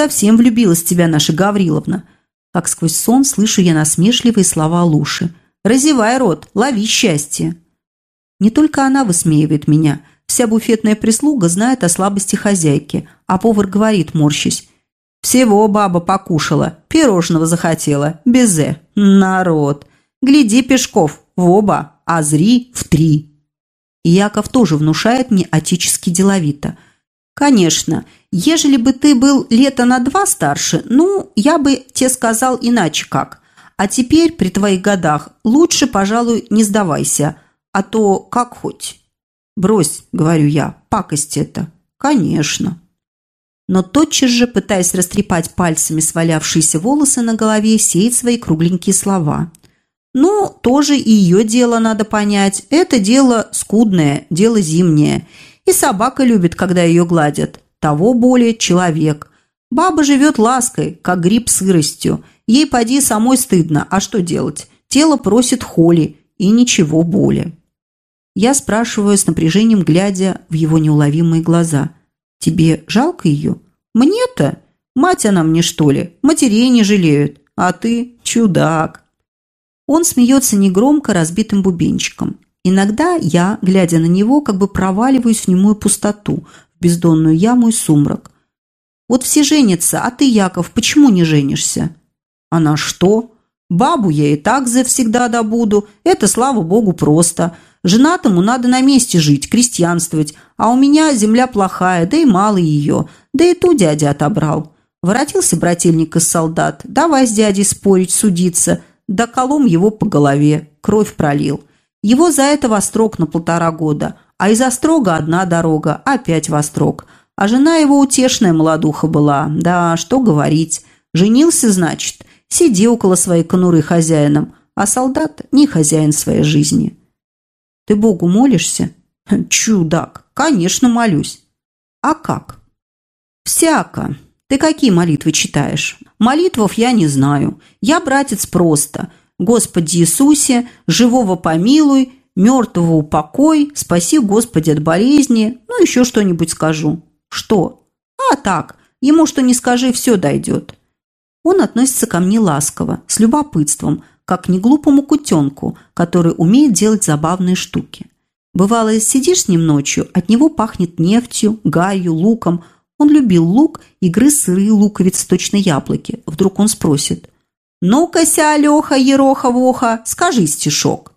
Совсем влюбилась в тебя наша Гавриловна. Как сквозь сон слышу я насмешливые слова Луши. «Разевай рот, лови счастье!» Не только она высмеивает меня. Вся буфетная прислуга знает о слабости хозяйки, а повар говорит, морщись. «Всего баба покушала, пирожного захотела, безе, народ! Гляди, Пешков, в оба, а зри в три!» И Яков тоже внушает мне отечески деловито. «Конечно, ежели бы ты был лето на два старше, ну, я бы тебе сказал иначе как. А теперь, при твоих годах, лучше, пожалуй, не сдавайся, а то как хоть». «Брось», — говорю я, — «пакость это». «Конечно». Но тотчас же, пытаясь растрепать пальцами свалявшиеся волосы на голове, сеет свои кругленькие слова. Ну, тоже и ее дело надо понять. Это дело скудное, дело зимнее. И собака любит, когда ее гладят. Того более человек. Баба живет лаской, как гриб сыростью. Ей поди самой стыдно. А что делать? Тело просит холи и ничего более. Я спрашиваю с напряжением, глядя в его неуловимые глаза. «Тебе жалко ее?» «Мне-то? Мать она мне, что ли? Матерей не жалеют. А ты чудак!» Он смеется негромко разбитым бубенчиком. Иногда я, глядя на него, как бы проваливаюсь в немую пустоту, бездонную яму и сумрак. «Вот все женятся, а ты, Яков, почему не женишься?» «Она что? Бабу я и так завсегда добуду. Это, слава богу, просто. Женатому надо на месте жить, крестьянствовать. А у меня земля плохая, да и мало ее. Да и ту дядя отобрал. Воротился брательник из солдат. Давай с дядей спорить, судиться. Да колом его по голове, кровь пролил. Его за это вострок на полтора года, а из острога одна дорога, опять вострок. А жена его утешная молодуха была, да что говорить. Женился, значит, сиди около своей конуры хозяином, а солдат не хозяин своей жизни. Ты Богу молишься? Чудак, конечно, молюсь. А как? Всяко. Ты какие молитвы читаешь? Молитвов я не знаю. Я, братец, просто. Господи Иисусе, живого помилуй, мертвого упокой, спаси, Господи, от болезни. Ну, еще что-нибудь скажу. Что? А так, ему что не скажи, все дойдет. Он относится ко мне ласково, с любопытством, как к неглупому кутенку, который умеет делать забавные штуки. Бывало, сидишь с ним ночью, от него пахнет нефтью, гарью, луком – он любил лук и грыз сырые луковицы, точно яблоки. Вдруг он спросит. «Ну-ка, ся, Леха, Ероха-Воха, скажи стишок».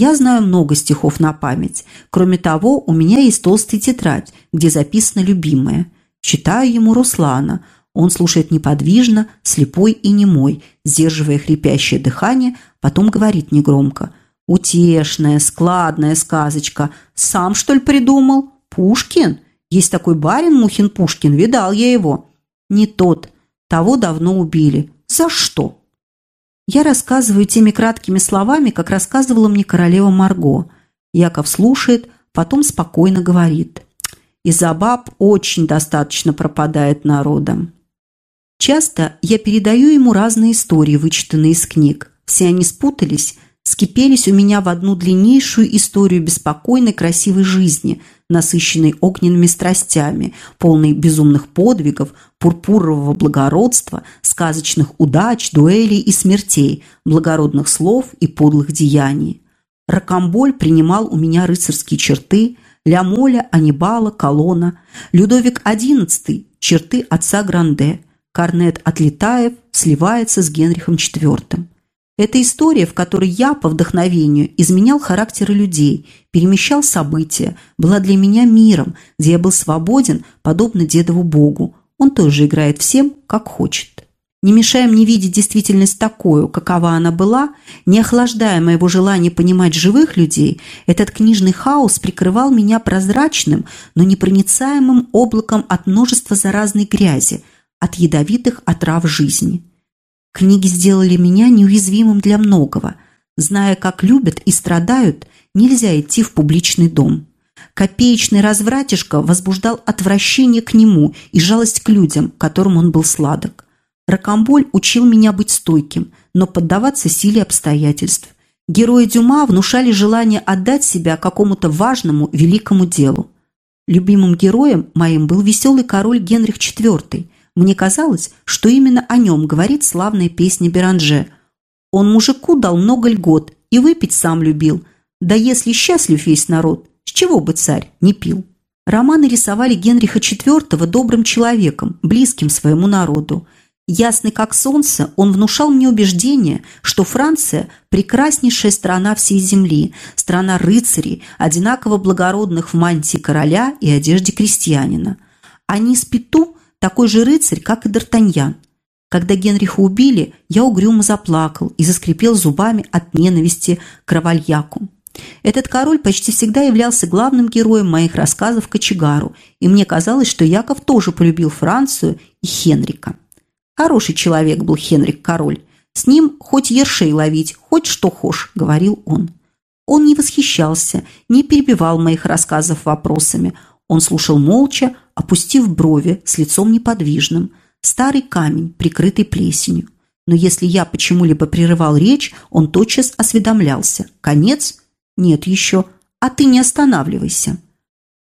Я знаю много стихов на память. Кроме того, у меня есть толстая тетрадь, где записано любимое. Читаю ему Руслана. Он слушает неподвижно, слепой и немой, сдерживая хрипящее дыхание, потом говорит негромко. «Утешная, складная сказочка. Сам, что ли, придумал? Пушкин? Есть такой барин Мухин-Пушкин, видал я его. Не тот. Того давно убили. За что? Я рассказываю теми краткими словами, как рассказывала мне королева Марго. Яков слушает, потом спокойно говорит. Из-за баб очень достаточно пропадает народом. Часто я передаю ему разные истории, вычитанные из книг. Все они спутались, скипелись у меня в одну длиннейшую историю беспокойной красивой жизни – насыщенный огненными страстями, полный безумных подвигов, пурпурового благородства, сказочных удач, дуэлей и смертей, благородных слов и подлых деяний. Ракамболь принимал у меня рыцарские черты, Лямоля, Анибала, Колона, Людовик XI – черты отца Гранде, Корнет Отлетаев сливается с Генрихом IV. Это история, в которой я, по вдохновению, изменял характеры людей, перемещал события, была для меня миром, где я был свободен, подобно дедову богу. Он тоже играет всем, как хочет. Не мешая мне видеть действительность такую, какова она была, не охлаждая моего желания понимать живых людей, этот книжный хаос прикрывал меня прозрачным, но непроницаемым облаком от множества заразной грязи, от ядовитых отрав жизни. Книги сделали меня неуязвимым для многого. Зная, как любят и страдают, нельзя идти в публичный дом. Копеечный развратишка возбуждал отвращение к нему и жалость к людям, которым он был сладок. Ракомболь учил меня быть стойким, но поддаваться силе обстоятельств. Герои Дюма внушали желание отдать себя какому-то важному, великому делу. Любимым героем моим был веселый король Генрих IV – Мне казалось, что именно о нем говорит славная песня Беранже. Он мужику дал много льгот и выпить сам любил. Да если счастлив весь народ, с чего бы царь не пил? Романы рисовали Генриха IV добрым человеком, близким своему народу. Ясный как солнце, он внушал мне убеждение, что Франция – прекраснейшая страна всей земли, страна рыцарей, одинаково благородных в мантии короля и одежде крестьянина. А низ Пету – такой же рыцарь, как и Д'Артаньян. Когда Генриха убили, я угрюмо заплакал и заскрипел зубами от ненависти к Равальяку. Этот король почти всегда являлся главным героем моих рассказов Кочегару, и мне казалось, что Яков тоже полюбил Францию и Хенрика. Хороший человек был Хенрик Король. С ним хоть ершей ловить, хоть что хошь, говорил он. Он не восхищался, не перебивал моих рассказов вопросами. Он слушал молча, опустив брови, с лицом неподвижным. Старый камень, прикрытый плесенью. Но если я почему-либо прерывал речь, он тотчас осведомлялся. «Конец? Нет еще. А ты не останавливайся».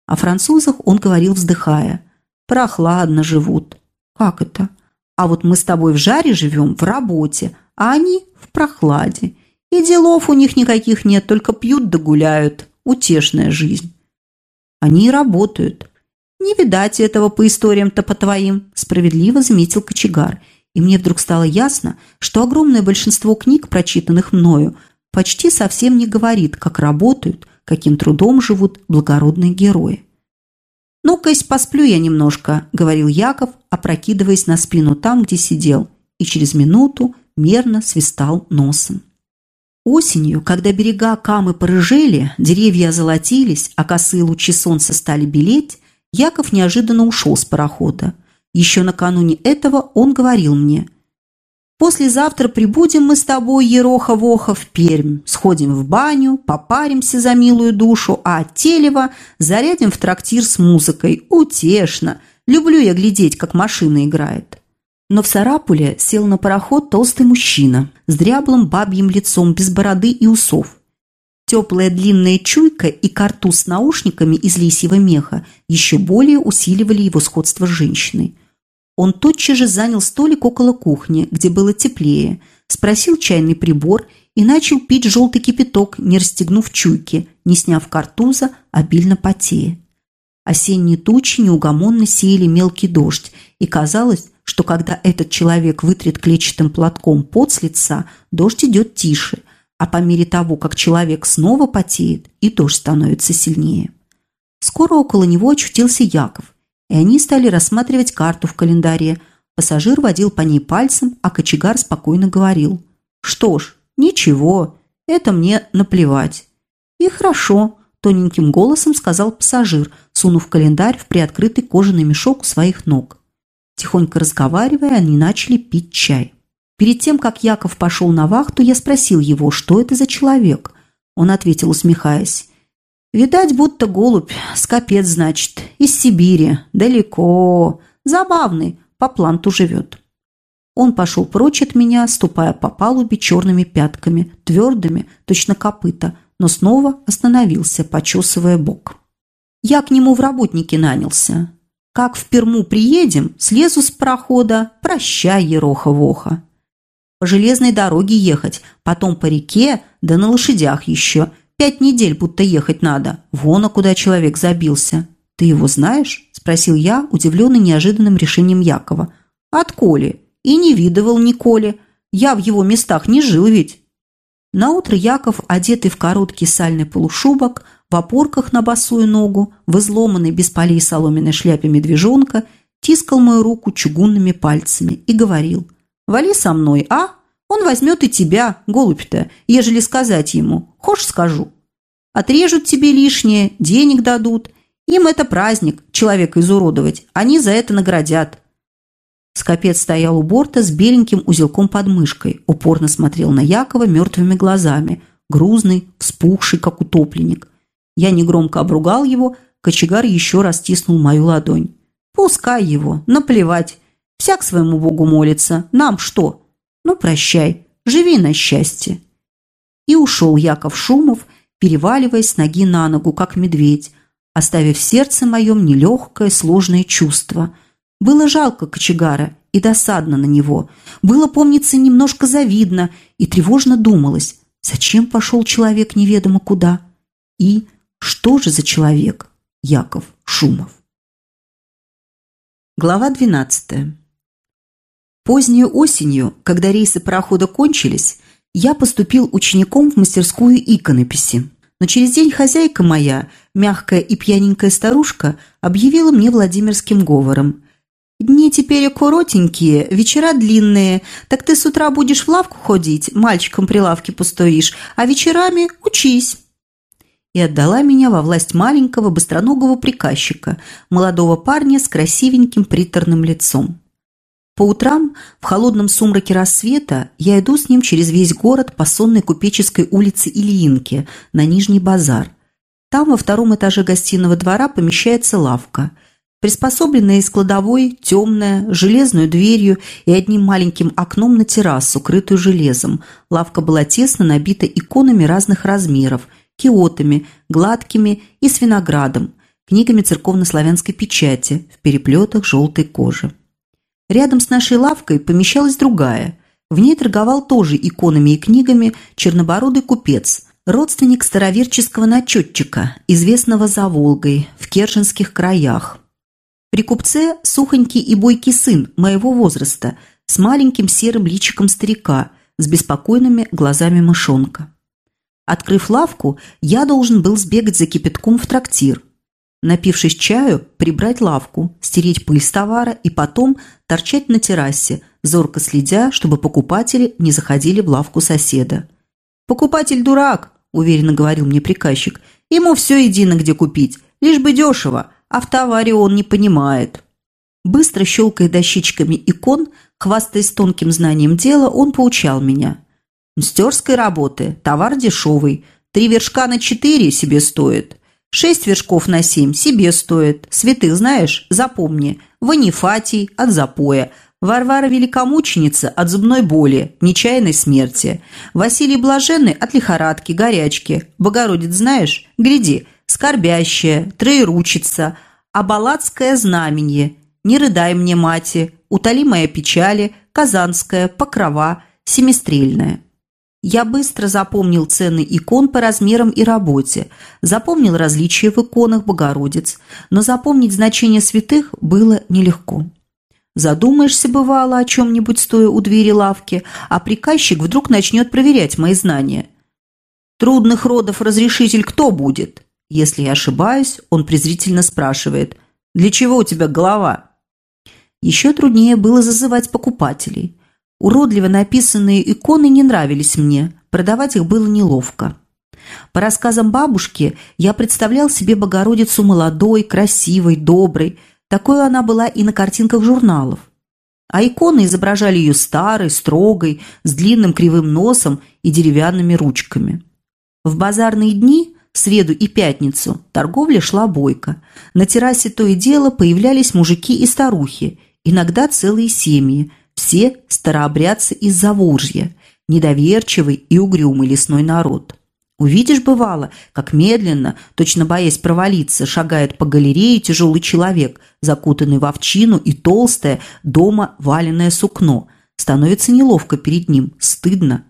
О французах он говорил, вздыхая. «Прохладно живут». «Как это?» А вот мы с тобой в жаре живем, в работе, а они в прохладе. И делов у них никаких нет, только пьют да гуляют. Утешная жизнь. Они и работают. Не видать этого по историям-то по твоим, справедливо заметил кочегар. И мне вдруг стало ясно, что огромное большинство книг, прочитанных мною, почти совсем не говорит, как работают, каким трудом живут благородные герои. «Ну-кась, посплю я немножко», – говорил Яков, опрокидываясь на спину там, где сидел, и через минуту мерно свистал носом. Осенью, когда берега Камы порыжели, деревья озолотились, а косые лучи солнца стали белеть, Яков неожиданно ушел с парохода. Еще накануне этого он говорил мне – Послезавтра прибудем мы с тобой, Ероха-Воха, в Пермь. Сходим в баню, попаримся за милую душу, а Телева зарядим в трактир с музыкой. Утешно. Люблю я глядеть, как машина играет. Но в Сарапуле сел на пароход толстый мужчина с дряблым бабьим лицом, без бороды и усов. Теплая длинная чуйка и картуз с наушниками из лисьего меха еще более усиливали его сходство с женщиной. Он тотчас же занял столик около кухни, где было теплее, спросил чайный прибор и начал пить желтый кипяток, не расстегнув чуйки, не сняв картуза, обильно потея. Осенние тучи неугомонно сеяли мелкий дождь, и казалось, что когда этот человек вытрет клетчатым платком пот с лица, дождь идет тише, а по мере того, как человек снова потеет, и дождь становится сильнее. Скоро около него очутился Яков и они стали рассматривать карту в календаре. Пассажир водил по ней пальцем, а кочегар спокойно говорил. «Что ж, ничего, это мне наплевать». «И хорошо», – тоненьким голосом сказал пассажир, сунув календарь в приоткрытый кожаный мешок у своих ног. Тихонько разговаривая, они начали пить чай. Перед тем, как Яков пошел на вахту, я спросил его, что это за человек. Он ответил, усмехаясь. Видать, будто голубь, скопец, значит, из Сибири, далеко, забавный, по планту живет. Он пошел прочь от меня, ступая по палубе черными пятками, твердыми, точно копыта, но снова остановился, почесывая бок. Я к нему в работники нанялся. Как в Перму приедем, слезу с прохода, прощай, Ероха-Воха. По железной дороге ехать, потом по реке, да на лошадях еще – Пять недель будто ехать надо. Вон, а куда человек забился. Ты его знаешь?» – спросил я, удивленный неожиданным решением Якова. «От Коли. И не видывал Николи. Я в его местах не жил ведь». Наутро Яков, одетый в короткий сальный полушубок, в опорках на босую ногу, в изломанной без полей соломенной шляпе медвежонка, тискал мою руку чугунными пальцами и говорил «Вали со мной, а?» Он возьмет и тебя, голубь-то, ежели сказать ему. Хошь скажу. Отрежут тебе лишнее, денег дадут. Им это праздник, человека изуродовать. Они за это наградят. Скопец стоял у борта с беленьким узелком под мышкой, упорно смотрел на Якова мертвыми глазами, грузный, вспухший, как утопленник. Я негромко обругал его, кочегар еще раз стиснул мою ладонь. «Пускай его, наплевать. Всяк своему богу молится. Нам что?» Ну, прощай, живи на счастье. И ушел Яков Шумов, переваливаясь ноги на ногу, как медведь, оставив в сердце моем нелегкое, сложное чувство. Было жалко кочегара и досадно на него. Было, помнится, немножко завидно и тревожно думалось, зачем пошел человек неведомо куда. И что же за человек Яков Шумов? Глава 12. Поздней осенью, когда рейсы парохода кончились, я поступил учеником в мастерскую иконописи. Но через день хозяйка моя, мягкая и пьяненькая старушка, объявила мне Владимирским говором. «Дни теперь коротенькие, вечера длинные, так ты с утра будешь в лавку ходить, мальчиком при лавке постоишь, а вечерами учись» и отдала меня во власть маленького быстроногого приказчика, молодого парня с красивеньким приторным лицом. По утрам, в холодном сумраке рассвета, я иду с ним через весь город по сонной купеческой улице Ильинки на Нижний базар. Там во втором этаже гостиного двора помещается лавка. Приспособленная из кладовой, темная, с железной дверью и одним маленьким окном на террасу, крытую железом. Лавка была тесно набита иконами разных размеров, киотами, гладкими и с виноградом, книгами церковно-славянской печати в переплетах желтой кожи. Рядом с нашей лавкой помещалась другая. В ней торговал тоже иконами и книгами чернобородый купец, родственник староверческого начетчика, известного за Волгой, в Керченских краях. При купце сухонький и бойкий сын моего возраста с маленьким серым личиком старика, с беспокойными глазами мышонка. Открыв лавку, я должен был сбегать за кипятком в трактир – Напившись чаю, прибрать лавку, стереть пыль с товара и потом торчать на террасе, зорко следя, чтобы покупатели не заходили в лавку соседа. «Покупатель дурак», – уверенно говорил мне приказчик. «Ему все едино, где купить, лишь бы дешево, а в товаре он не понимает». Быстро щелкая дощечками икон, хвастаясь тонким знанием дела, он поучал меня. «Мстерской работы, товар дешевый, три вершка на четыре себе стоит». Шесть вершков на семь себе стоит. Святых знаешь? Запомни. Ванифатий от запоя. Варвара Великомученица от зубной боли, нечаянной смерти. Василий Блаженный от лихорадки, горячки. Богородиц знаешь? Гляди. Скорбящая, троеручица, Абалатское знаменье. Не рыдай мне, мати. Утоли моя печали. Казанская, покрова, семистрельная. Я быстро запомнил цены икон по размерам и работе, запомнил различия в иконах Богородиц, но запомнить значение святых было нелегко. Задумаешься, бывало, о чем-нибудь стоя у двери лавки, а приказчик вдруг начнет проверять мои знания. «Трудных родов разрешитель кто будет?» Если я ошибаюсь, он презрительно спрашивает «Для чего у тебя голова?» Еще труднее было зазывать покупателей – Уродливо написанные иконы не нравились мне, продавать их было неловко. По рассказам бабушки, я представлял себе Богородицу молодой, красивой, доброй. Такой она была и на картинках журналов. А иконы изображали ее старой, строгой, с длинным кривым носом и деревянными ручками. В базарные дни, среду и пятницу, торговля шла бойко. На террасе то и дело появлялись мужики и старухи, иногда целые семьи – все старообрядцы из Заволжья, недоверчивый и угрюмый лесной народ. Увидишь, бывало, как медленно, точно боясь провалиться, шагает по галерее тяжелый человек, закутанный в овчину и толстое, дома валенное сукно. Становится неловко перед ним, стыдно.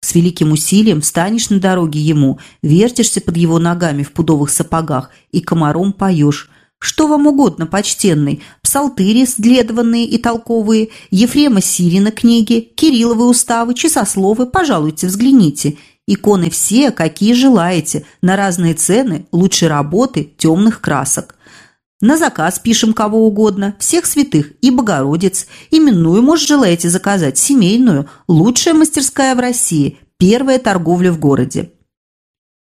С великим усилием встанешь на дороге ему, вертишься под его ногами в пудовых сапогах и комаром поешь что вам угодно, почтенный, псалтыри следованные и толковые, Ефрема Сирина книги, Кирилловы уставы, часословы, пожалуйте, взгляните. Иконы все, какие желаете, на разные цены, лучшей работы, темных красок. На заказ пишем кого угодно, всех святых и Богородиц. Именную, может, желаете заказать, семейную, лучшая мастерская в России, первая торговля в городе.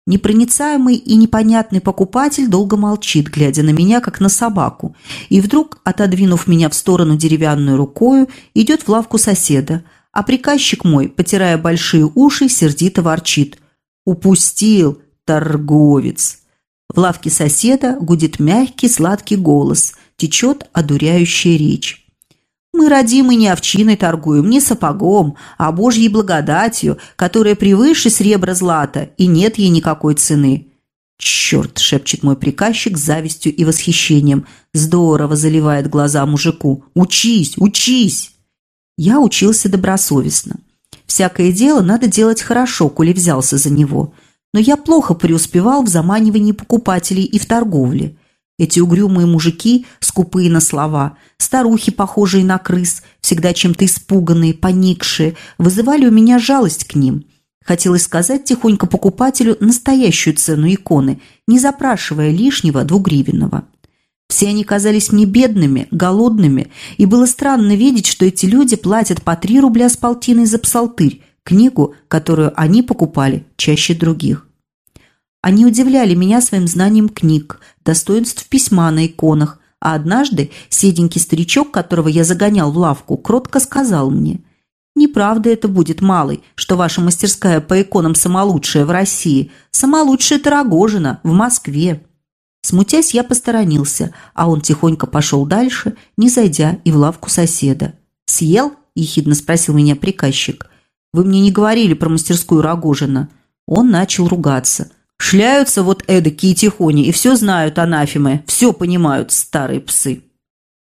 Непроницаемый и непонятный покупатель долго молчит, глядя на меня, как на собаку, и вдруг, отодвинув меня в сторону деревянную рукою, идет в лавку соседа, а приказчик мой, потирая большие уши, сердито ворчит. «Упустил, торговец!» В лавке соседа гудит мягкий сладкий голос, течет одуряющая речь. Мы родимы не овчиной торгуем, не сапогом, а Божьей благодатью, которая превыше сребра злата, и нет ей никакой цены. «Черт!» – шепчет мой приказчик с завистью и восхищением. Здорово заливает глаза мужику. «Учись! Учись!» Я учился добросовестно. Всякое дело надо делать хорошо, коли взялся за него. Но я плохо преуспевал в заманивании покупателей и в торговле. Эти угрюмые мужики, скупые на слова, старухи, похожие на крыс, всегда чем-то испуганные, поникшие, вызывали у меня жалость к ним. Хотелось сказать тихонько покупателю настоящую цену иконы, не запрашивая лишнего двугривенного. Все они казались мне бедными, голодными, и было странно видеть, что эти люди платят по три рубля с полтиной за псалтырь, книгу, которую они покупали чаще других. Они удивляли меня своим знанием книг, достоинств письма на иконах, а однажды седенький старичок, которого я загонял в лавку, кротко сказал мне, «Неправда это будет, малый, что ваша мастерская по иконам самолучшая в России. Самолучшая Тарагожина, в Москве». Смутясь, я посторонился, а он тихонько пошел дальше, не зайдя и в лавку соседа. «Съел?» – ехидно спросил меня приказчик. «Вы мне не говорили про мастерскую Рогожина». Он начал ругаться – Шляются вот эдакие тихони и все знают анафемы, все понимают старые псы.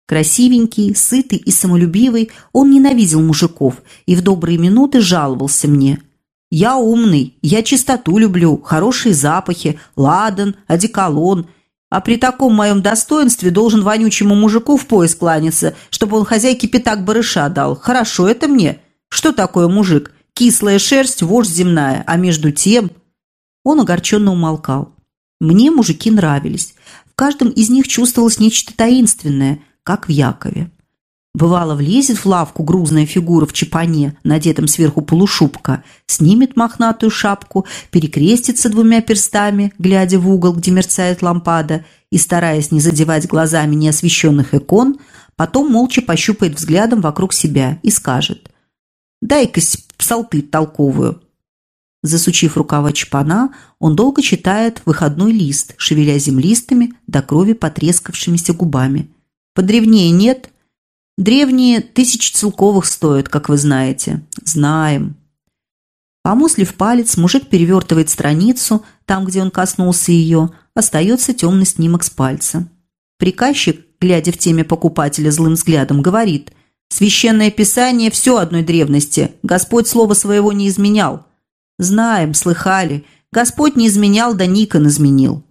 Красивенький, сытый и самолюбивый, он ненавидел мужиков и в добрые минуты жаловался мне. «Я умный, я чистоту люблю, хорошие запахи, ладан, одеколон, а при таком моем достоинстве должен вонючему мужику в пояс кланяться, чтобы он хозяйке пятак барыша дал. Хорошо это мне? Что такое мужик? Кислая шерсть, вождь земная, а между тем...» Он огорченно умолкал. Мне мужики нравились. В каждом из них чувствовалось нечто таинственное, как в Якове. Бывало, влезет в лавку грузная фигура в чепане, надетом сверху полушубка, снимет мохнатую шапку, перекрестится двумя перстами, глядя в угол, где мерцает лампада, и, стараясь не задевать глазами неосвещенных икон, потом молча пощупает взглядом вокруг себя и скажет «Дай-ка псалты толковую». Засучив рукава чпана, он долго читает выходной лист, шевеля землистыми до крови потрескавшимися губами. «Подревнее нет?» «Древние тысяч целковых стоят, как вы знаете». «Знаем». Помуслив палец, мужик перевертывает страницу, там, где он коснулся ее, остается темный снимок с пальца. Приказчик, глядя в теме покупателя злым взглядом, говорит «Священное Писание – все одной древности, Господь слова своего не изменял». Знаем, слыхали. Господь не изменял, да Никон изменил.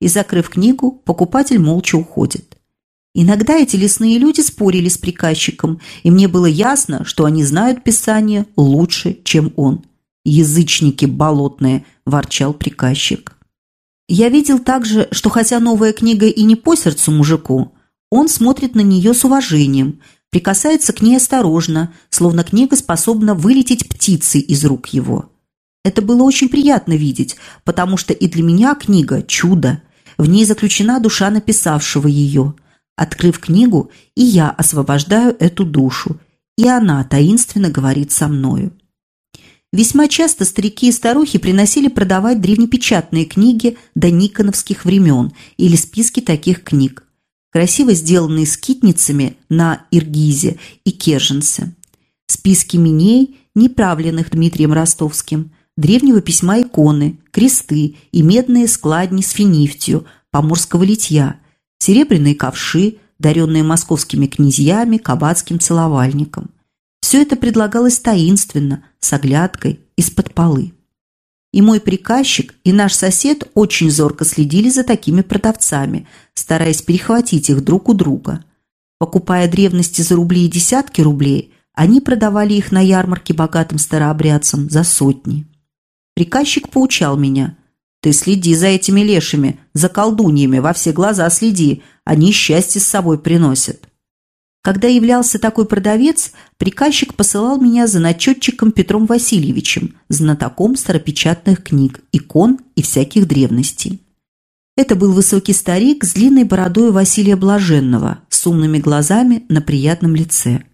И, закрыв книгу, покупатель молча уходит. Иногда эти лесные люди спорили с приказчиком, и мне было ясно, что они знают Писание лучше, чем он. «Язычники болотные!» – ворчал приказчик. Я видел также, что хотя новая книга и не по сердцу мужику, он смотрит на нее с уважением, прикасается к ней осторожно, словно книга способна вылететь птицей из рук его. Это было очень приятно видеть, потому что и для меня книга – чудо. В ней заключена душа написавшего ее. Открыв книгу, и я освобождаю эту душу, и она таинственно говорит со мною. Весьма часто старики и старухи приносили продавать древнепечатные книги до никоновских времен или списки таких книг, красиво сделанные скитницами на Иргизе и Керженце. Списки миней, неправленных Дмитрием Ростовским, древнего письма иконы, кресты и медные складни с финифтью, поморского литья, серебряные ковши, даренные московскими князьями кабацким целовальником. Все это предлагалось таинственно, с оглядкой, из-под полы. И мой приказчик, и наш сосед очень зорко следили за такими продавцами, стараясь перехватить их друг у друга. Покупая древности за рубли и десятки рублей, они продавали их на ярмарке богатым старообрядцам за сотни. Приказчик поучал меня. «Ты следи за этими лешими, за колдуньями, во все глаза следи, они счастье с собой приносят». Когда являлся такой продавец, приказчик посылал меня за начетчиком Петром Васильевичем, знатоком старопечатных книг, икон и всяких древностей. Это был высокий старик с длинной бородой Василия Блаженного, с умными глазами на приятном лице.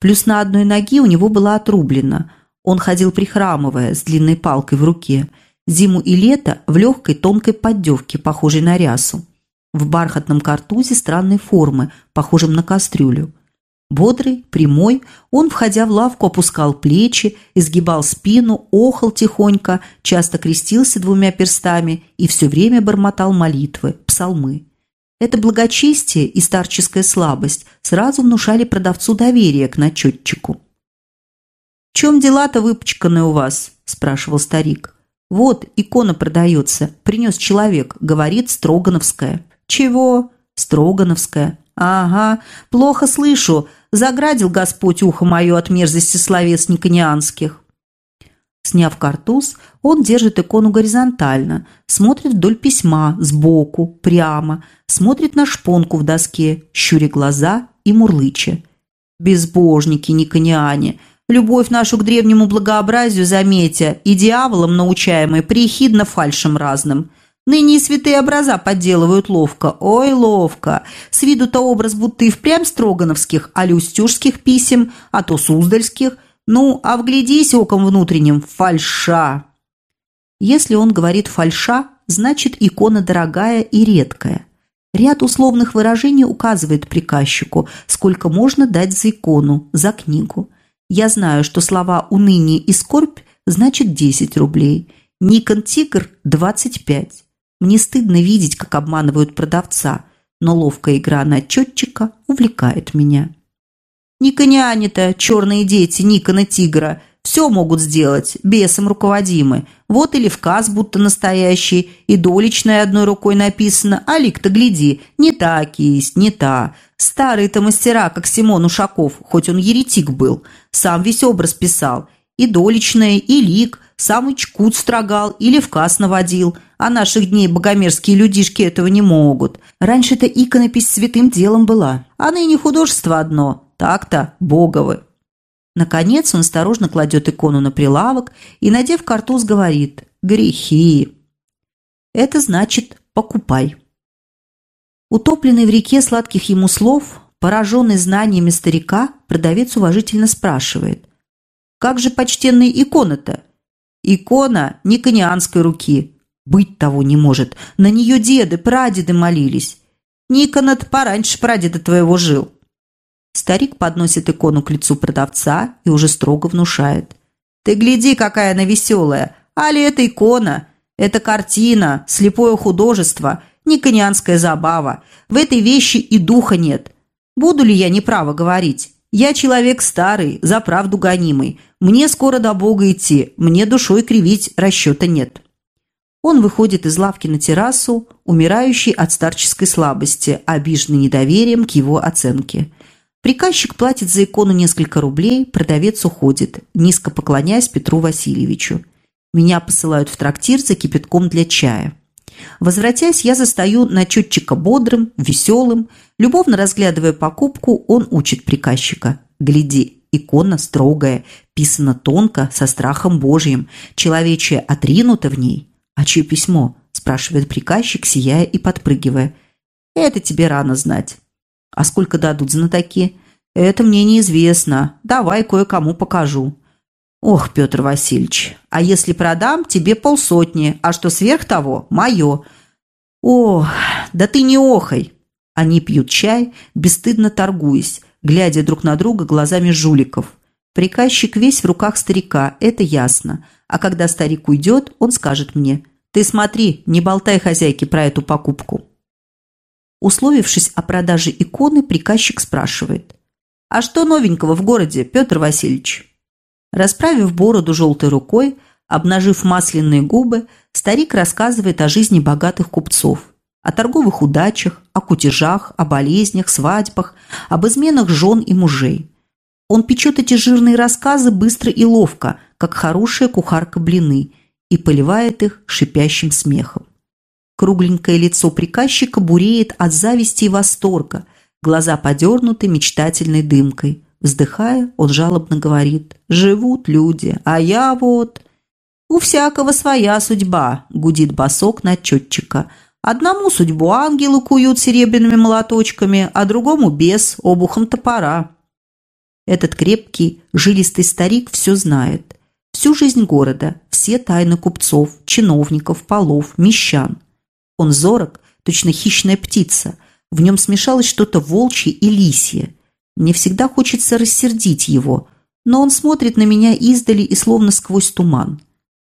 Плюс на одной ноге у него была отрублена – он ходил прихрамывая, с длинной палкой в руке, зиму и лето в легкой тонкой поддевке, похожей на рясу, в бархатном картузе странной формы, похожем на кастрюлю. Бодрый, прямой, он, входя в лавку, опускал плечи, изгибал спину, охал тихонько, часто крестился двумя перстами и все время бормотал молитвы, псалмы. Это благочестие и старческая слабость сразу внушали продавцу доверие к начетчику. «В чем дела-то выпачканы у вас?» – спрашивал старик. «Вот, икона продается. Принес человек. Говорит, Строгановская». «Чего?» «Строгановская». «Ага, плохо слышу. Заградил Господь ухо мое от мерзости словес никонианских». Сняв картуз, он держит икону горизонтально, смотрит вдоль письма, сбоку, прямо, смотрит на шпонку в доске, щуря глаза и мурлыча. «Безбожники, никониане!» Любовь нашу к древнему благообразию, заметя, и дьяволом научаемой, приехидно фальшем разным. Ныне и святые образа подделывают ловко. Ой, ловко. С виду-то образ будто и впрямь строгановских, а устюжских писем, а то суздальских. Ну, а вглядись оком внутренним, фальша. Если он говорит «фальша», значит икона дорогая и редкая. Ряд условных выражений указывает приказчику, сколько можно дать за икону, за книгу. Я знаю, что слова «уныние» и «скорбь» значит 10 рублей. Никон Тигр – 25. Мне стыдно видеть, как обманывают продавца, но ловкая игра начетчика увлекает меня. Никоняне-то, черные дети Никона Тигра, все могут сделать, бесом руководимы. Вот и левказ будто настоящий, и доличная одной рукой написано, а лик-то гляди, не та кисть, не та. Старые-то мастера, как Симон Ушаков, хоть он еретик был, сам весь образ писал. И доличная, и лик, сам чкут строгал, и левказ наводил. А наших дней богомерзкие людишки этого не могут. Раньше-то иконопись святым делом была, а ныне художество одно, так-то боговы. Наконец он осторожно кладет икону на прилавок и, надев картуз, говорит «Грехи». Это значит «покупай». Утопленный в реке сладких ему слов, пораженный знаниями старика, продавец уважительно спрашивает. «Как же почтенная икона-то?» «Икона никонианской руки. Быть того не может. На нее деды, прадеды молились. Никонат пораньше прадеда твоего жил». Старик подносит икону к лицу продавца и уже строго внушает. «Ты гляди, какая она веселая! Али это икона? Это картина, слепое художество, Никонианская забава. В этой вещи и духа нет. Буду ли я неправо говорить? Я человек старый, за правду гонимый. Мне скоро до Бога идти, мне душой кривить расчета нет». Он выходит из лавки на террасу, умирающий от старческой слабости, обиженный недоверием к его оценке. Приказчик платит за икону несколько рублей, продавец уходит, низко поклоняясь Петру Васильевичу. Меня посылают в трактир за кипятком для чая. Возвратясь, я застаю начетчика бодрым, веселым. Любовно разглядывая покупку, он учит приказчика. «Гляди, икона строгая, писана тонко, со страхом Божьим. Человечье отринуто в ней. А чье письмо?» – спрашивает приказчик, сияя и подпрыгивая. «Это тебе рано знать». «А сколько дадут знатоки?» «Это мне неизвестно. Давай кое-кому покажу». «Ох, Петр Васильевич, а если продам, тебе полсотни, а что сверх того – мое». «Ох, да ты не охай!» Они пьют чай, бесстыдно торгуясь, глядя друг на друга глазами жуликов. Приказчик весь в руках старика, это ясно. А когда старик уйдет, он скажет мне «Ты смотри, не болтай хозяйке про эту покупку». Условившись о продаже иконы, приказчик спрашивает «А что новенького в городе, Петр Васильевич?» Расправив бороду желтой рукой, обнажив масляные губы, старик рассказывает о жизни богатых купцов, о торговых удачах, о кутежах, о болезнях, свадьбах, об изменах жен и мужей. Он печет эти жирные рассказы быстро и ловко, как хорошая кухарка блины, и поливает их шипящим смехом. Кругленькое лицо приказчика буреет от зависти и восторга, глаза подернуты мечтательной дымкой – Вздыхая, он жалобно говорит «Живут люди, а я вот...» «У всякого своя судьба», – гудит босок начетчика. «Одному судьбу ангелы куют серебряными молоточками, а другому бес обухом топора». Этот крепкий, жилистый старик все знает. Всю жизнь города, все тайны купцов, чиновников, полов, мещан. Он зорок, точно хищная птица. В нем смешалось что-то волчье и лисье – Мне всегда хочется рассердить его, но он смотрит на меня издали и словно сквозь туман.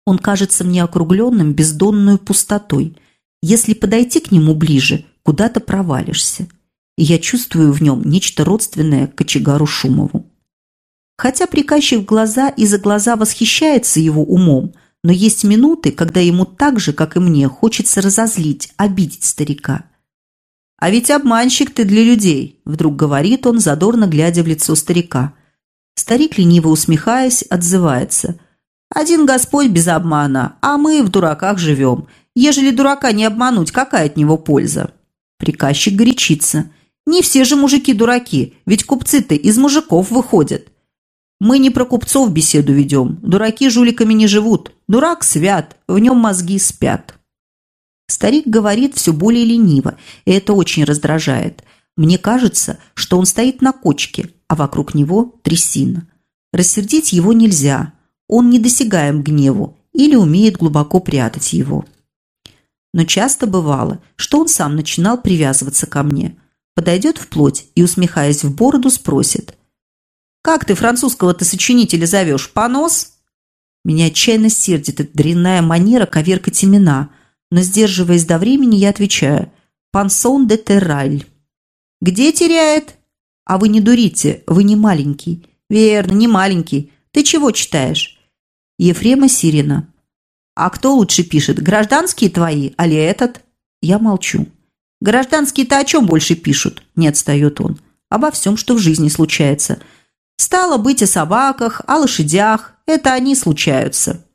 Он кажется мне округленным бездонную пустотой. Если подойти к нему ближе, куда-то провалишься. И я чувствую в нем нечто родственное кочегару Шумову. Хотя приказчик глаза и за глаза восхищается его умом, но есть минуты, когда ему так же, как и мне, хочется разозлить, обидеть старика. «А ведь обманщик ты для людей», – вдруг говорит он, задорно глядя в лицо старика. Старик, лениво усмехаясь, отзывается. «Один Господь без обмана, а мы в дураках живем. Ежели дурака не обмануть, какая от него польза?» Приказчик горячится. «Не все же мужики дураки, ведь купцы-то из мужиков выходят. Мы не про купцов беседу ведем. Дураки жуликами не живут. Дурак свят, в нем мозги спят. Старик говорит все более лениво, и это очень раздражает. Мне кажется, что он стоит на кочке, а вокруг него трясина. Рассердить его нельзя. Он недосягаем гневу или умеет глубоко прятать его. Но часто бывало, что он сам начинал привязываться ко мне. Подойдет вплоть и, усмехаясь в бороду, спросит – как ты французского-то сочинителя зовешь? Понос?» Меня отчаянно сердит эта дрянная манера коверкать имена, но, сдерживаясь до времени, я отвечаю «Пансон де Терраль». «Где теряет?» «А вы не дурите, вы не маленький». «Верно, не маленький. Ты чего читаешь?» «Ефрема Сирина». «А кто лучше пишет, гражданские твои, али этот?» Я молчу. «Гражданские-то о чем больше пишут?» – не отстает он. «Обо всем, что в жизни случается». Стало быть о собаках, о лошадях. Это они случаются.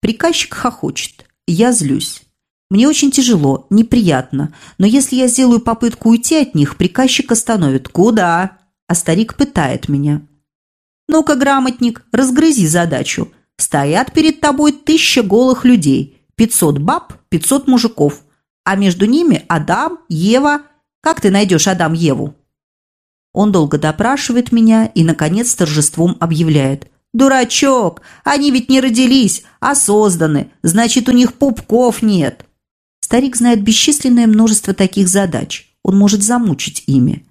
Приказчик хохочет. Я злюсь. Мне очень тяжело, неприятно. Но если я сделаю попытку уйти от них, приказчик остановит. Куда? А старик пытает меня. Ну-ка, грамотник, разгрызи задачу. Стоят перед тобой тысяча голых людей. Пятьсот баб, пятьсот мужиков. А между ними Адам, Ева. Как ты найдешь Адам-Еву? Он долго допрашивает меня и, наконец, с торжеством объявляет. «Дурачок! Они ведь не родились, а созданы. Значит, у них пупков нет». Старик знает бесчисленное множество таких задач. Он может замучить ими.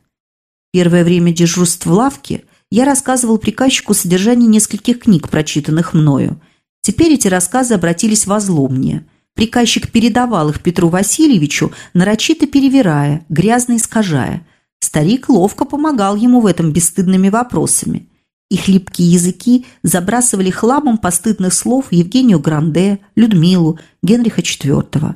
Первое время дежурств в лавке я рассказывал приказчику содержание нескольких книг, прочитанных мною. Теперь эти рассказы обратились во зло мне. Приказчик передавал их Петру Васильевичу, нарочито перевирая, грязно искажая – Старик ловко помогал ему в этом бесстыдными вопросами. Их липкие языки забрасывали хламом постыдных слов Евгению Гранде, Людмилу, Генриха IV.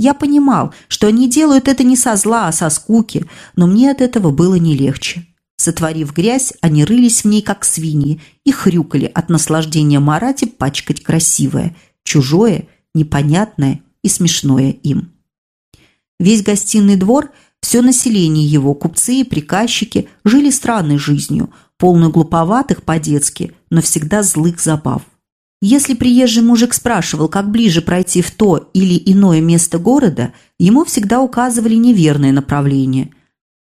Я понимал, что они делают это не со зла, а со скуки, но мне от этого было не легче. Сотворив грязь, они рылись в ней, как свиньи, и хрюкали от наслаждения марати пачкать красивое, чужое, непонятное и смешное им. Весь гостиный двор – все население его, купцы и приказчики, жили странной жизнью, полной глуповатых по-детски, но всегда злых забав. Если приезжий мужик спрашивал, как ближе пройти в то или иное место города, ему всегда указывали неверное направление.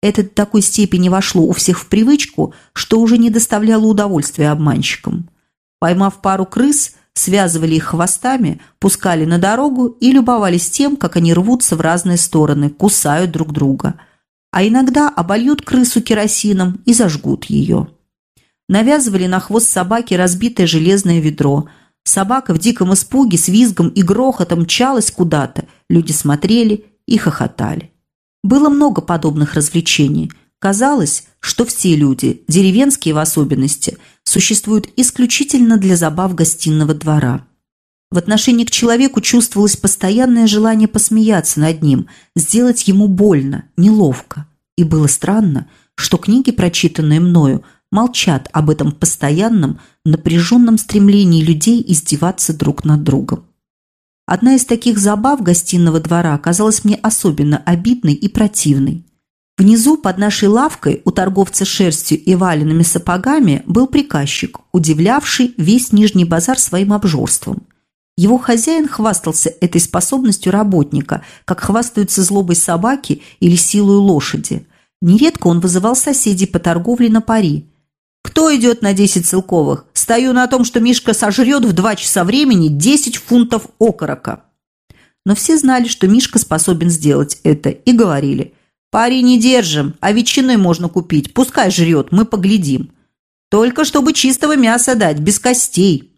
Это до такой степени вошло у всех в привычку, что уже не доставляло удовольствия обманщикам. Поймав пару крыс, связывали их хвостами, пускали на дорогу и любовались тем, как они рвутся в разные стороны, кусают друг друга. А иногда обольют крысу керосином и зажгут ее. Навязывали на хвост собаки разбитое железное ведро. Собака в диком испуге с визгом и грохотом мчалась куда-то. Люди смотрели и хохотали. Было много подобных развлечений. Казалось, что все люди, деревенские в особенности, существуют исключительно для забав гостиного двора. В отношении к человеку чувствовалось постоянное желание посмеяться над ним, сделать ему больно, неловко. И было странно, что книги, прочитанные мною, молчат об этом постоянном, напряженном стремлении людей издеваться друг над другом. Одна из таких забав гостиного двора оказалась мне особенно обидной и противной. Внизу под нашей лавкой у торговца шерстью и валенными сапогами был приказчик, удивлявший весь Нижний базар своим обжорством. Его хозяин хвастался этой способностью работника, как хвастаются злобой собаки или силой лошади. Нередко он вызывал соседей по торговле на пари. «Кто идет на 10 целковых? Стою на том, что Мишка сожрет в два часа времени 10 фунтов окорока». Но все знали, что Мишка способен сделать это, и говорили – Пари не держим, а ветчиной можно купить. Пускай жрет, мы поглядим. Только чтобы чистого мяса дать, без костей.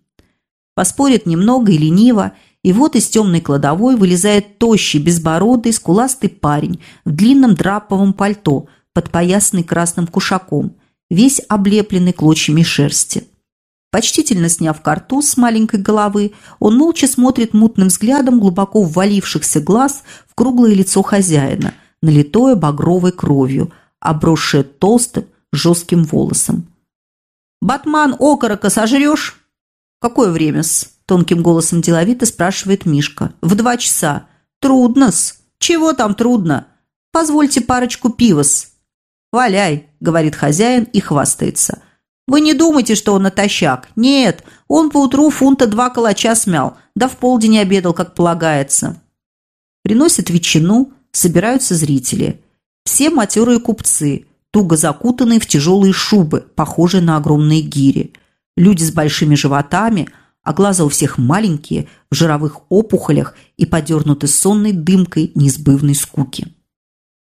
Поспорит немного и лениво, и вот из темной кладовой вылезает тощий, безбородый, скуластый парень в длинном драповом пальто, подпоясанный красным кушаком, весь облепленный клочьями шерсти. Почтительно сняв картуз с маленькой головы, он молча смотрит мутным взглядом глубоко ввалившихся глаз в круглое лицо хозяина, налитое багровой кровью, обросшее толстым, жестким волосом. «Батман окорока сожрешь?» «Какое время-с?» – тонким голосом деловито спрашивает Мишка. «В два часа». «Трудно-с». «Чего там трудно?» «Позвольте парочку пива-с». «Валяй», – говорит хозяин и хвастается. «Вы не думайте, что он натощак. Нет, он поутру фунта два калача смял, да в полдень обедал, как полагается». Приносят ветчину, собираются зрители. Все матерые купцы, туго закутанные в тяжелые шубы, похожие на огромные гири. Люди с большими животами, а глаза у всех маленькие, в жировых опухолях и подернуты сонной дымкой неизбывной скуки.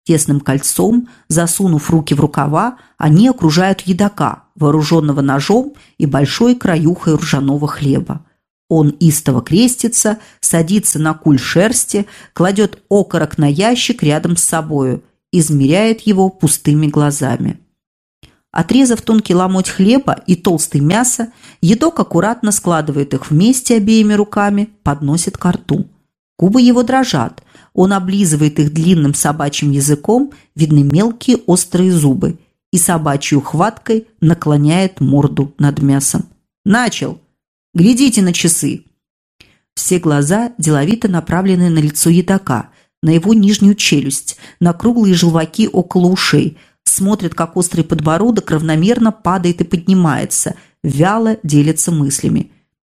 Тесным кольцом, засунув руки в рукава, они окружают едока, вооруженного ножом и большой краюхой ржаного хлеба. Он истово крестится, садится на куль шерсти, кладет окорок на ящик рядом с собою, измеряет его пустыми глазами. Отрезав тонкий ломоть хлеба и толстый мясо, едок аккуратно складывает их вместе обеими руками, подносит ко рту. Губы его дрожат. Он облизывает их длинным собачьим языком, видны мелкие острые зубы, и собачью хваткой наклоняет морду над мясом. «Начал! Глядите на часы!» Все глаза деловито направлены на лицо едока, на его нижнюю челюсть, на круглые желваки около ушей – смотрит, как острый подбородок равномерно падает и поднимается, вяло делится мыслями.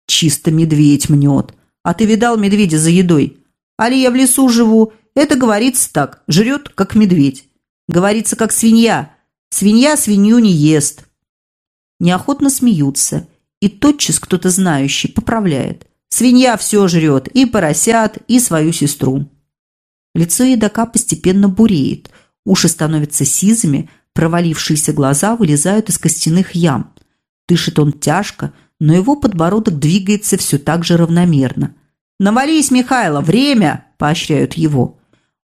«Чисто медведь мнет. А ты видал медведя за едой? Али я в лесу живу? Это говорится так. Жрет, как медведь. Говорится, как свинья. Свинья свинью не ест». Неохотно смеются. И тотчас кто-то знающий поправляет. Свинья все жрет, и поросят, и свою сестру. Лицо едока постепенно буреет – Уши становятся сизыми, провалившиеся глаза вылезают из костяных ям. Дышит он тяжко, но его подбородок двигается все так же равномерно. «Навались, Михайло, время!» – поощряют его.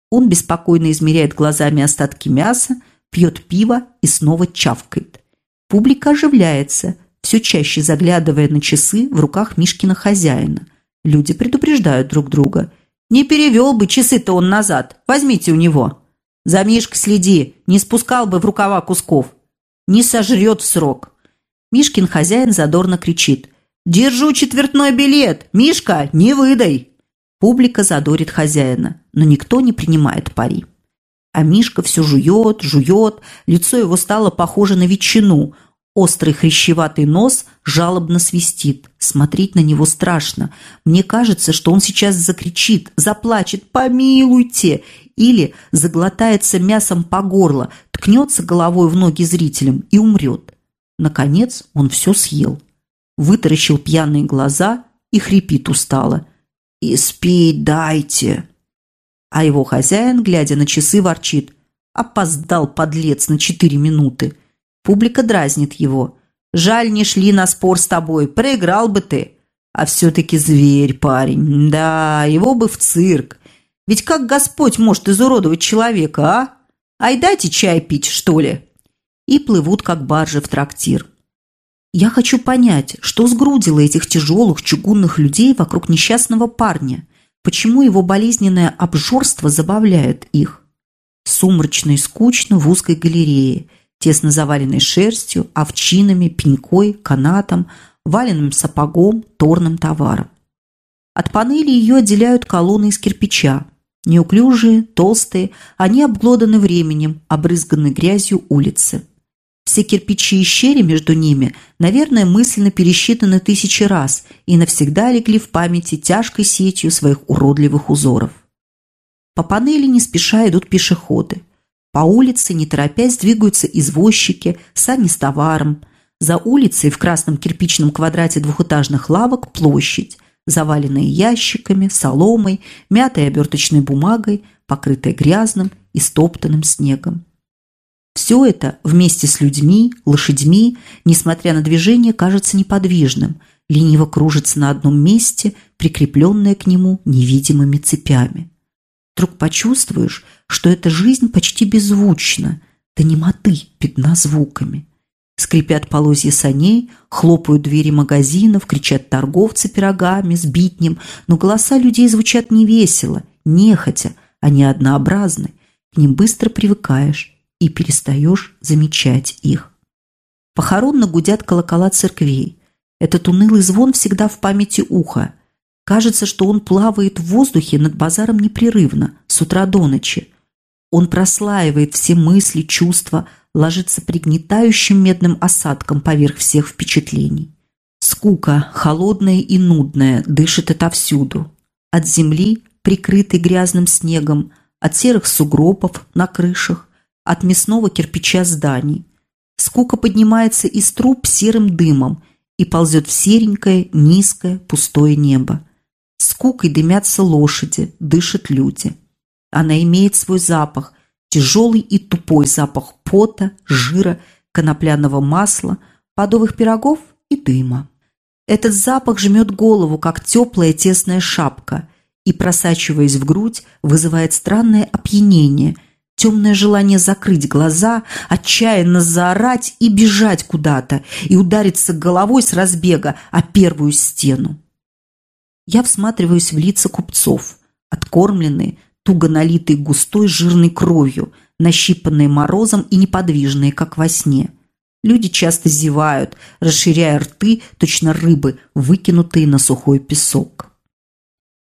Он беспокойно измеряет глазами остатки мяса, пьет пиво и снова чавкает. Публика оживляется, все чаще заглядывая на часы в руках Мишкина хозяина. Люди предупреждают друг друга. «Не перевел бы часы-то он назад. Возьмите у него». За Мишкой следи, не спускал бы в рукава кусков. Не сожрет в срок. Мишкин хозяин задорно кричит. «Держу четвертной билет! Мишка, не выдай!» Публика задорит хозяина, но никто не принимает пари. А Мишка все жует, жует, лицо его стало похоже на ветчину – Острый хрящеватый нос жалобно свистит. Смотреть на него страшно. Мне кажется, что он сейчас закричит, заплачет «Помилуйте!» или заглотается мясом по горло, ткнется головой в ноги зрителям и умрет. Наконец он все съел. Вытаращил пьяные глаза и хрипит устало. «И спить дайте!» А его хозяин, глядя на часы, ворчит. «Опоздал, подлец, на четыре минуты!» Публика дразнит его. «Жаль, не шли на спор с тобой, проиграл бы ты». А все-таки зверь, парень. Да, его бы в цирк. Ведь как Господь может изуродовать человека, а? Ай, дайте чай пить, что ли?» И плывут, как баржи в трактир. Я хочу понять, что сгрудило этих тяжелых чугунных людей вокруг несчастного парня. Почему его болезненное обжорство забавляет их? Сумрачно и скучно в узкой галерее – тесно заваленной шерстью, овчинами, пенькой, канатом, валенным сапогом, торным товаром. От панели ее отделяют колонны из кирпича. Неуклюжие, толстые, они обглоданы временем, обрызганы грязью улицы. Все кирпичи и щели между ними, наверное, мысленно пересчитаны тысячи раз и навсегда легли в памяти тяжкой сетью своих уродливых узоров. По панели не спеша идут пешеходы. По улице, не торопясь, двигаются извозчики, сани с товаром. За улицей в красном кирпичном квадрате двухэтажных лавок площадь, заваленная ящиками, соломой, мятой оберточной бумагой, покрытая грязным, и стоптанным снегом. Все это вместе с людьми, лошадьми, несмотря на движение, кажется неподвижным, лениво кружится на одном месте, прикрепленное к нему невидимыми цепями. Вдруг почувствуешь, что эта жизнь почти беззвучна, до немоты пятна звуками. Скрипят полозья саней, хлопают двери магазинов, кричат торговцы пирогами с битнем, но голоса людей звучат невесело, нехотя, они однообразны. К ним быстро привыкаешь и перестаешь замечать их. Похоронно гудят колокола церквей. Этот унылый звон всегда в памяти уха. Кажется, что он плавает в воздухе над базаром непрерывно, с утра до ночи. Он прослаивает все мысли, чувства, ложится пригнетающим медным осадком поверх всех впечатлений. Скука, холодная и нудная, дышит отовсюду. От земли, прикрытой грязным снегом, от серых сугробов на крышах, от мясного кирпича зданий. Скука поднимается из труб серым дымом и ползет в серенькое, низкое, пустое небо. Скукой дымятся лошади, дышат люди. Она имеет свой запах, тяжелый и тупой запах пота, жира, конопляного масла, подовых пирогов и дыма. Этот запах жмет голову, как теплая тесная шапка, и, просачиваясь в грудь, вызывает странное опьянение, темное желание закрыть глаза, отчаянно заорать и бежать куда-то, и удариться головой с разбега о первую стену. Я всматриваюсь в лица купцов, откормленные, туго налитые густой жирной кровью, нащипанные морозом и неподвижные, как во сне. Люди часто зевают, расширяя рты, точно рыбы, выкинутые на сухой песок.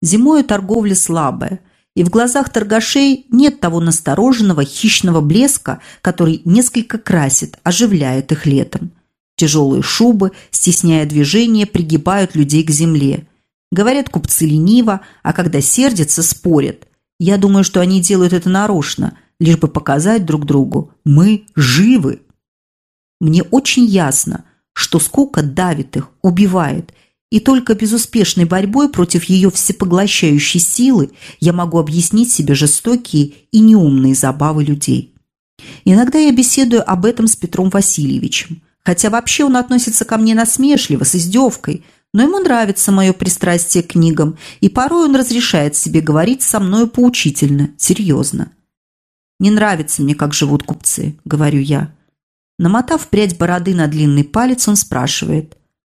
Зимой торговля слабая, и в глазах торгашей нет того настороженного хищного блеска, который несколько красит, оживляет их летом. Тяжелые шубы, стесняя движение, пригибают людей к земле. Говорят купцы лениво, а когда сердятся, спорят. Я думаю, что они делают это нарочно, лишь бы показать друг другу «мы живы». Мне очень ясно, что скука давит их, убивает, и только безуспешной борьбой против ее всепоглощающей силы я могу объяснить себе жестокие и неумные забавы людей. Иногда я беседую об этом с Петром Васильевичем, хотя вообще он относится ко мне насмешливо, с издевкой – но ему нравится мое пристрастие к книгам, и порой он разрешает себе говорить со мною поучительно, серьезно. «Не нравится мне, как живут купцы», — говорю я. Намотав прядь бороды на длинный палец, он спрашивает.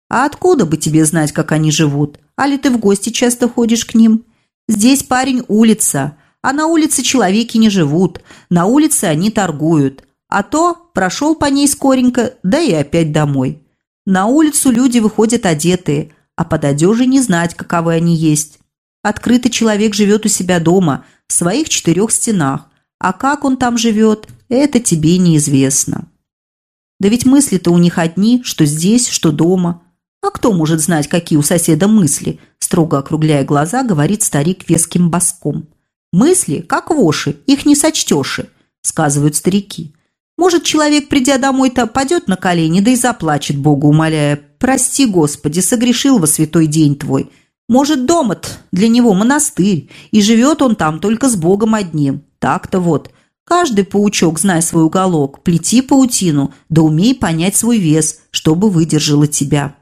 «А откуда бы тебе знать, как они живут? А ли ты в гости часто ходишь к ним? Здесь, парень, улица, а на улице человеки не живут, на улице они торгуют. А то прошел по ней скоренько, да и опять домой. На улицу люди выходят одетые, а под одежей не знать, каковы они есть. Открытый человек живет у себя дома, в своих четырех стенах, а как он там живет, это тебе неизвестно. Да ведь мысли-то у них одни, что здесь, что дома. А кто может знать, какие у соседа мысли? Строго округляя глаза, говорит старик веским боском. Мысли, как воши, их не сочтешь, сказывают старики. Может, человек, придя домой-то, падет на колени, да и заплачет Богу, умоляя, «Прости, Господи, согрешил во святой день Твой». Может, дома для него монастырь, и живет он там только с Богом одним. Так-то вот. Каждый паучок, знай свой уголок, плети паутину, да умей понять свой вес, чтобы выдержало тебя.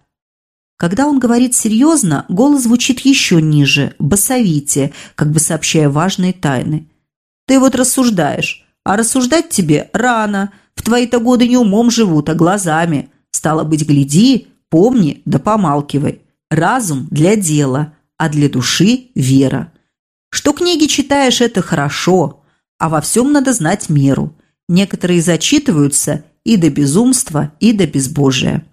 Когда он говорит серьезно, голос звучит еще ниже, басовитее, как бы сообщая важные тайны. Ты вот рассуждаешь. А рассуждать тебе рано. В твои-то годы не умом живут, а глазами. Стало быть, гляди, помни да помалкивай. Разум для дела, а для души – вера. Что книги читаешь – это хорошо, а во всем надо знать меру. Некоторые зачитываются и до безумства, и до безбожия.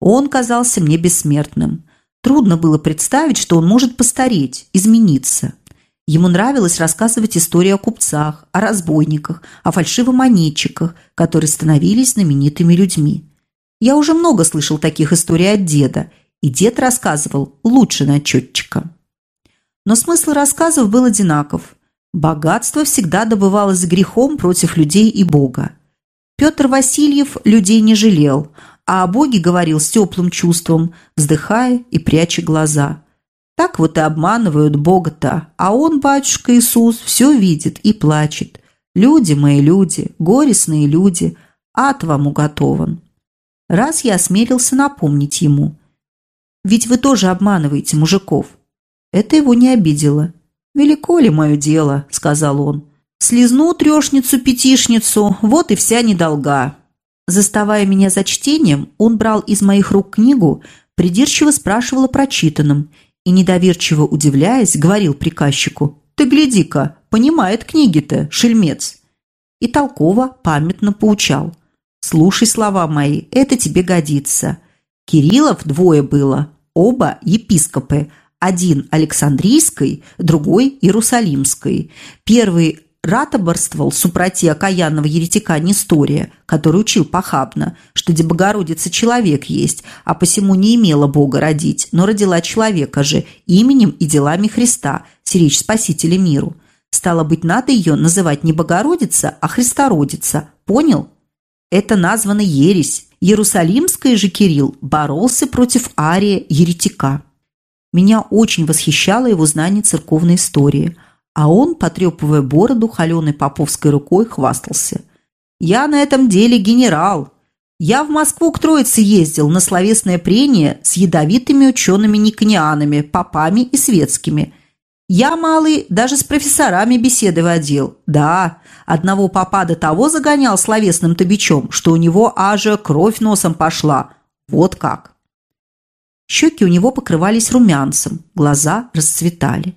Он казался мне бессмертным. Трудно было представить, что он может постареть, измениться. Ему нравилось рассказывать истории о купцах, о разбойниках, о фальшивомонетчиках, которые становились знаменитыми людьми. Я уже много слышал таких историй от деда, и дед рассказывал лучше начетчика. Но смысл рассказов был одинаков. Богатство всегда добывалось грехом против людей и Бога. Петр Васильев людей не жалел, а о Боге говорил с теплым чувством, вздыхая и пряча глаза – так вот и обманывают Бога-то, а он, батюшка Иисус, все видит и плачет. Люди мои люди, горестные люди, ад вам уготован. Раз я осмелился напомнить ему. Ведь вы тоже обманываете мужиков. Это его не обидело. «Велико ли мое дело?» – сказал он. «Слизну трешницу-пятишницу, вот и вся недолга». Заставая меня за чтением, он брал из моих рук книгу, придирчиво спрашивал о прочитанном и, недоверчиво удивляясь, говорил приказчику «Ты гляди-ка, понимает книги-то, шельмец!» И толково, памятно поучал «Слушай слова мои, это тебе годится. Кириллов двое было, оба епископы, один Александрийской, другой Иерусалимской. Первый ратоборствовал супроти окаянного еретика Нестория, который учил похабно, что Богородица человек есть, а посему не имела Бога родить, но родила человека же именем и делами Христа, сиречь Спасителя миру. Стало быть, надо ее называть не Богородица, а Христородица. Понял? Это названо ересь. Иерусалимский же Кирилл боролся против Ария еретика. Меня очень восхищало его знание церковной истории – а он, потрепывая бороду, холеной поповской рукой, хвастался. «Я на этом деле генерал. Я в Москву к Троице ездил на словесное прение с ядовитыми учеными-никонианами, попами и светскими. Я, малый, даже с профессорами беседы водил. Да, одного попа до того загонял словесным табичом, что у него аж кровь носом пошла. Вот как!» Щеки у него покрывались румянцем, глаза расцветали.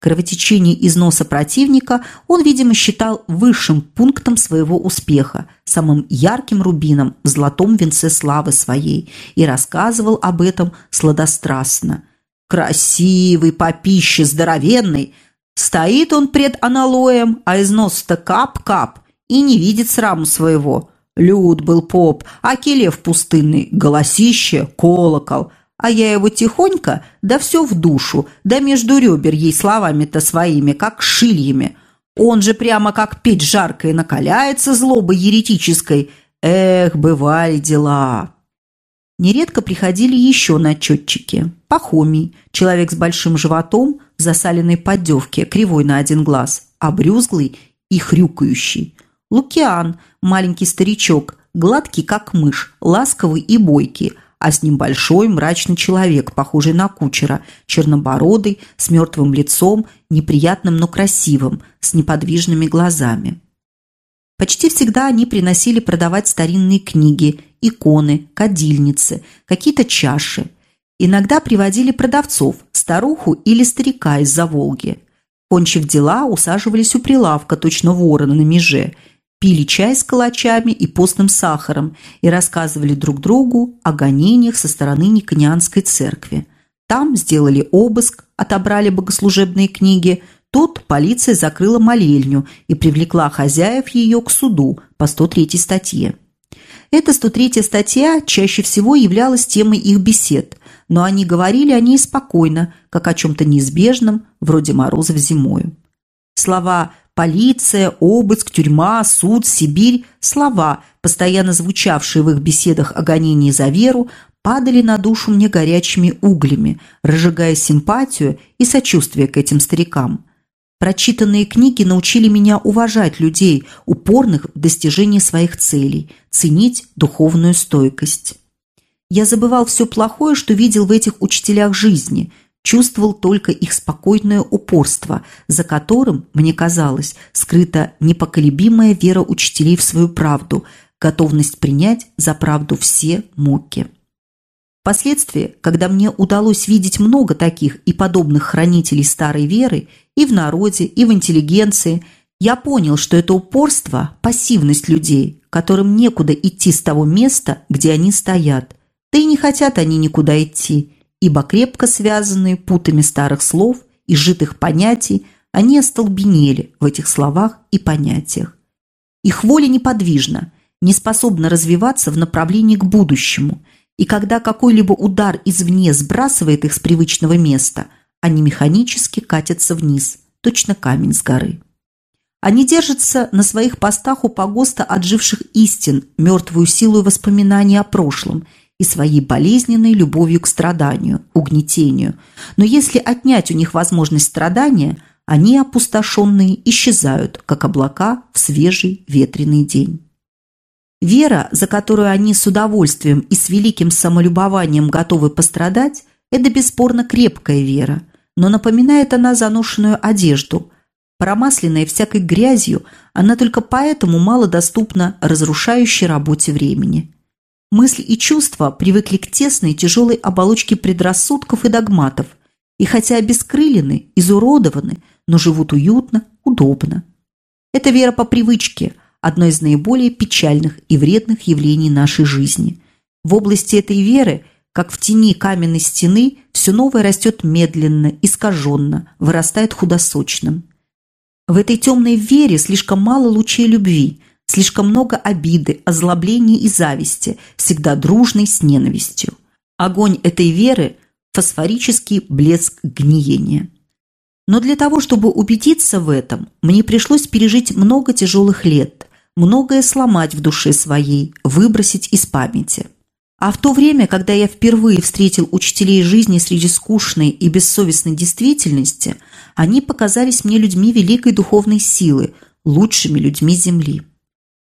Кровотечение из носа противника он, видимо, считал высшим пунктом своего успеха, самым ярким рубином в золотом венце славы своей, и рассказывал об этом сладострастно. «Красивый, попище, здоровенный! Стоит он пред аналоем, а из носа-то кап-кап, и не видит сраму своего. Люд был поп, а келев пустынный, голосище, колокол» а я его тихонько, да все в душу, да между ребер ей словами-то своими, как шильями. Он же прямо как печь жаркая накаляется злобой еретической. Эх, бывали дела. Нередко приходили еще начетчики. Пахомий, человек с большим животом, в засаленной поддевке, кривой на один глаз, обрюзглый и хрюкающий. Лукиан, маленький старичок, гладкий как мышь, ласковый и бойкий – а с ним большой мрачный человек, похожий на кучера, чернобородый, с мертвым лицом, неприятным, но красивым, с неподвижными глазами. Почти всегда они приносили продавать старинные книги, иконы, кадильницы, какие-то чаши. Иногда приводили продавцов, старуху или старика из-за Волги. Кончив дела, усаживались у прилавка, точно вороны на меже – пили чай с калачами и постным сахаром и рассказывали друг другу о гонениях со стороны Никонианской церкви. Там сделали обыск, отобрали богослужебные книги. Тут полиция закрыла молельню и привлекла хозяев ее к суду по 103 статье. Эта 103 статья чаще всего являлась темой их бесед, но они говорили о ней спокойно, как о чем-то неизбежном, вроде морозов зимою. Слова Полиция, обыск, тюрьма, суд, Сибирь – слова, постоянно звучавшие в их беседах о гонении за веру, падали на душу мне горячими углями, разжигая симпатию и сочувствие к этим старикам. Прочитанные книги научили меня уважать людей, упорных в достижении своих целей, ценить духовную стойкость. Я забывал все плохое, что видел в этих учителях жизни – чувствовал только их спокойное упорство, за которым, мне казалось, скрыта непоколебимая вера учителей в свою правду, готовность принять за правду все муки. Впоследствии, когда мне удалось видеть много таких и подобных хранителей старой веры и в народе, и в интеллигенции, я понял, что это упорство – пассивность людей, которым некуда идти с того места, где они стоят. Да и не хотят они никуда идти – ибо крепко связанные путами старых слов и житых понятий, они остолбенели в этих словах и понятиях. Их воля неподвижна, не способна развиваться в направлении к будущему, и когда какой-либо удар извне сбрасывает их с привычного места, они механически катятся вниз, точно камень с горы. Они держатся на своих постах у погоста отживших истин, мертвую силу воспоминаний о прошлом – и своей болезненной любовью к страданию, угнетению. Но если отнять у них возможность страдания, они, опустошенные, исчезают, как облака в свежий ветреный день. Вера, за которую они с удовольствием и с великим самолюбованием готовы пострадать, это бесспорно крепкая вера, но напоминает она заношенную одежду. Промасленная всякой грязью, она только поэтому мало доступна разрушающей работе времени. Мысли и чувства привыкли к тесной тяжелой оболочке предрассудков и догматов, и хотя обескрылены, изуродованы, но живут уютно, удобно. Это вера по привычке – одно из наиболее печальных и вредных явлений нашей жизни. В области этой веры – как в тени каменной стены, все новое растет медленно, искаженно, вырастает худосочным. В этой темной вере слишком мало лучей любви, слишком много обиды, озлобления и зависти, всегда дружной с ненавистью. Огонь этой веры – фосфорический блеск гниения. Но для того, чтобы убедиться в этом, мне пришлось пережить много тяжелых лет, многое сломать в душе своей, выбросить из памяти – а в то время, когда я впервые встретил учителей жизни среди скучной и бессовестной действительности, они показались мне людьми великой духовной силы, лучшими людьми Земли.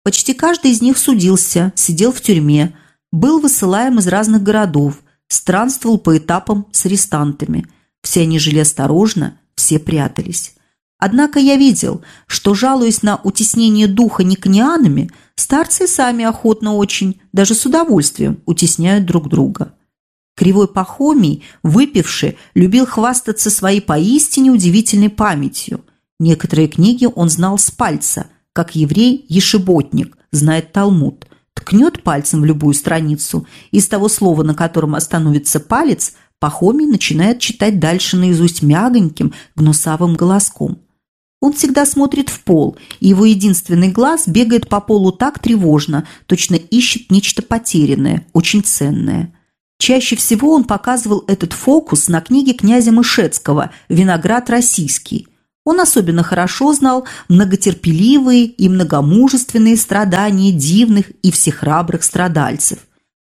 Почти каждый из них судился, сидел в тюрьме, был высылаем из разных городов, странствовал по этапам с арестантами. Все они жили осторожно, все прятались. Однако я видел, что, жалуясь на утеснение духа никнианами, старцы сами охотно очень, даже с удовольствием, утесняют друг друга. Кривой Пахомий, выпивший, любил хвастаться своей поистине удивительной памятью. Некоторые книги он знал с пальца, как еврей-ешеботник знает Талмуд. Ткнет пальцем в любую страницу, и с того слова, на котором остановится палец, Пахомий начинает читать дальше наизусть мягоньким, гнусавым голоском. Он всегда смотрит в пол, и его единственный глаз бегает по полу так тревожно, точно ищет нечто потерянное, очень ценное. Чаще всего он показывал этот фокус на книге князя Мышецкого «Виноград российский». Он особенно хорошо знал многотерпеливые и многомужественные страдания дивных и всехрабрых страдальцев.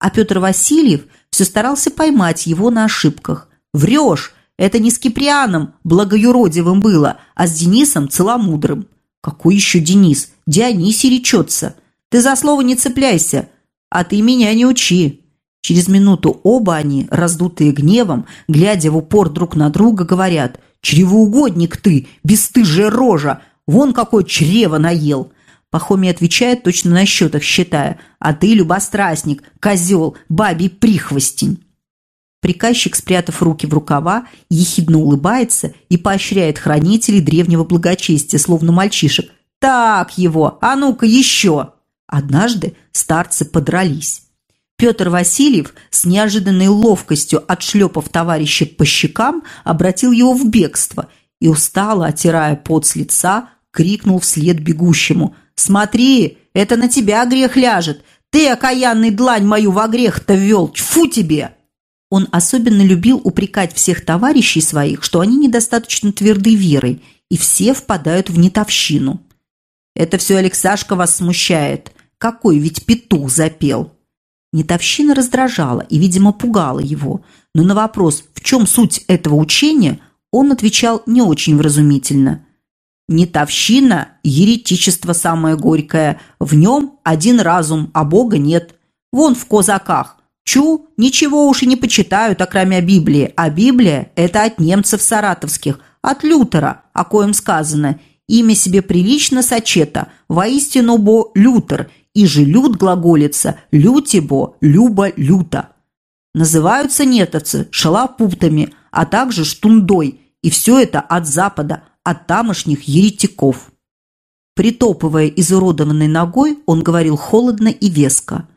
А Петр Васильев все старался поймать его на ошибках. «Врешь! Это не с Киприаном благоюродивым было, а с Денисом целомудрым. Какой еще Денис? Дионисий речется. Ты за слово не цепляйся, а ты меня не учи. Через минуту оба они, раздутые гневом, глядя в упор друг на друга, говорят «Чревоугодник ты, бесстыжая рожа! Вон какое чрево наел!» Пахомий отвечает, точно на счетах считая «А ты, любострастник, козел, бабий прихвостень!» Приказчик, спрятав руки в рукава, ехидно улыбается и поощряет хранителей древнего благочестия, словно мальчишек. «Так его! А ну-ка еще!» Однажды старцы подрались. Петр Васильев с неожиданной ловкостью, отшлепав товарища по щекам, обратил его в бегство и, устало отирая пот с лица, крикнул вслед бегущему. «Смотри, это на тебя грех ляжет! Ты, окаянный длань мою во грех-то ввел! Тьфу тебе!» Он особенно любил упрекать всех товарищей своих, что они недостаточно тверды верой, и все впадают в нетовщину. «Это все Алексашка вас смущает. Какой ведь петух запел!» Нетовщина раздражала и, видимо, пугала его, но на вопрос, в чем суть этого учения, он отвечал не очень вразумительно. «Нетовщина – еретичество самое горькое. В нем один разум, а Бога нет. Вон в козаках. Чу, ничего уж и не почитают, окромя Библии, а Библия – это от немцев саратовских, от Лютера, о коем сказано «Имя себе прилично сочета, воистину бо Лютер, и же лют глаголится, лютибо, люба люта». Называются нетовцы шалопутами, а также штундой, и все это от Запада, от тамошних еретиков. Притопывая изуродованной ногой, он говорил холодно и веско –